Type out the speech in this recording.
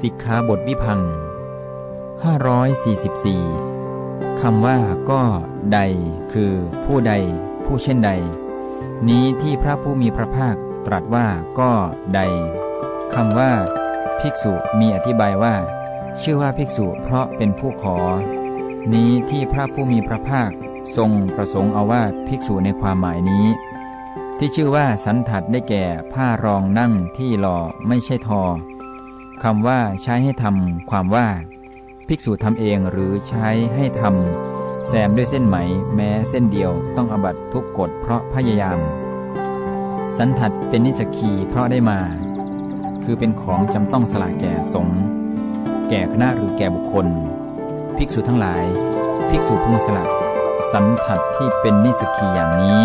สิกขาบทวิพัง 544 คำว่าก็ใด คือผู้ใด ผู้เช่นใด นี้ที่พระผู้มีพระภาคตรัสว่าก็ใดคำว่า ภิกษุมีอธิบายว่า ชื่อว่าภิกษุเพราะเป็นผู้ขอ นี้ที่พระผู้มีพระภาคทรงประสงค์เอาว่าภิกษุในความหมายนี้ ที่ชื่อว่าสันทัดได้แก่ผ้ารองนั่งที่หล่อไม่ใช่ทอ คำว่าใช้ให้ทำความว่า ภิกษุทำเองหรือใช้ให้ทำแซมด้วยเส้นไหม แม้เส้นเดียวต้องอบัตทุกกฎเพราะพยายาม สันทัดเป็นนิสกีเพราะได้มา คือเป็นของจำต้องสละแก่สงแก่คณะหรือแก่บุคคล ภิกษุทั้งหลาย ภิกษุพึงสละสันทัดที่เป็นนิสกีอย่างนี้